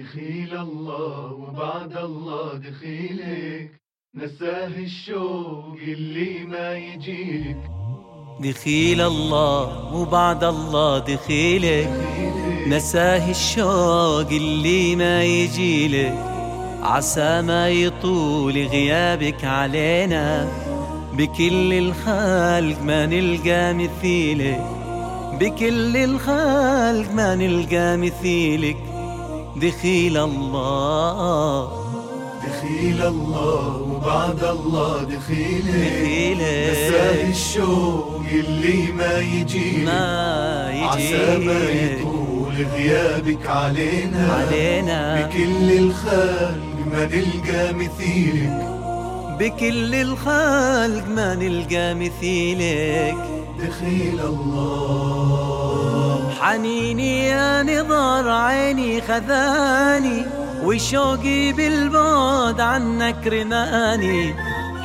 دخيل الله وبعد الله دخيلك. نساه الشوق اللي ما يجيلك. دخيل الله وبعد الله دخيلك. نساه الشوق اللي ما يجيلك. عسى ما يطول غيابك علينا. بكل الخلق ما نلقى مثيلك. بكل الخلق ما نلقى مثيلك. دخيل الله. دخيل الله وبعد الله دخيلك. دخيلك. نساه الشوق اللي ما يجيلك. ما عسى ما يطول غيابك علينا. علينا. بكل الخلق ما نلقى مثيلك. بكل الخلق ما نلقى مثيلك. دخيل الله. حنيني يا نظر عيني خذاني وشوقي بالبعد عنك رماني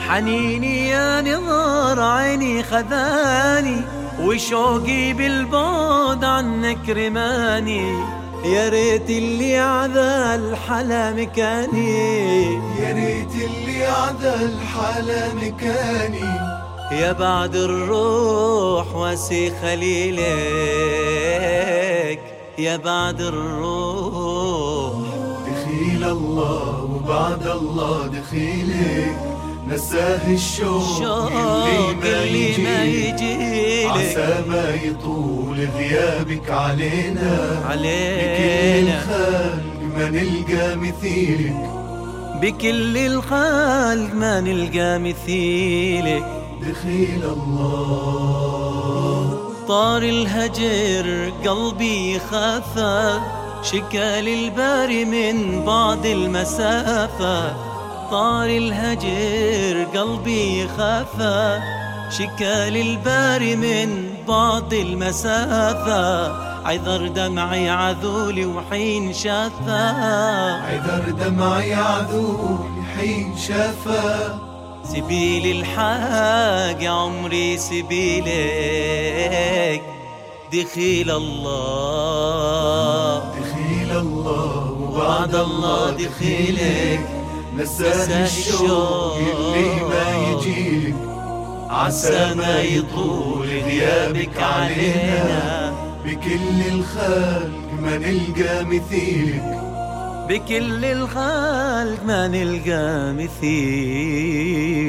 حنيني يا نظر عيني خذاني وشوقي بالبعد عنك رماني يا ريت اللي عذا الحلا مكاني. يا ريت اللي عدا الحلا مكاني. يا بعد الروح واسي خليلك. يا بعد الروح. دخيل الله وبعد الله دخيلك. نساه الشوق شوق اللي ما يجيلك. عسى ما يطول غيابك علينا. بكل علينا الخلق ما نلقى مثيلك. بكل الخلق ما نلقى مثيلك. دخيل الله. طار الهجر قلبي خافى شكال الباري من بعد المسافة. طار الهجر قلبي خافى شكال الباري من بعد المسافة. عذر دمعي عذولي وحين شافا. عذر دمعي عذول حين شافا. سبيل الحاج عمري سبيلك دخيل الله. دخيل الله وبعد بعد الله دخيلك نساه الشوق اللي ما يجيلك عسى ما يطول غيابك علينا. بكل الخلق ما نلقى مثيلك. بكل الخلق ما نلقى مثيلك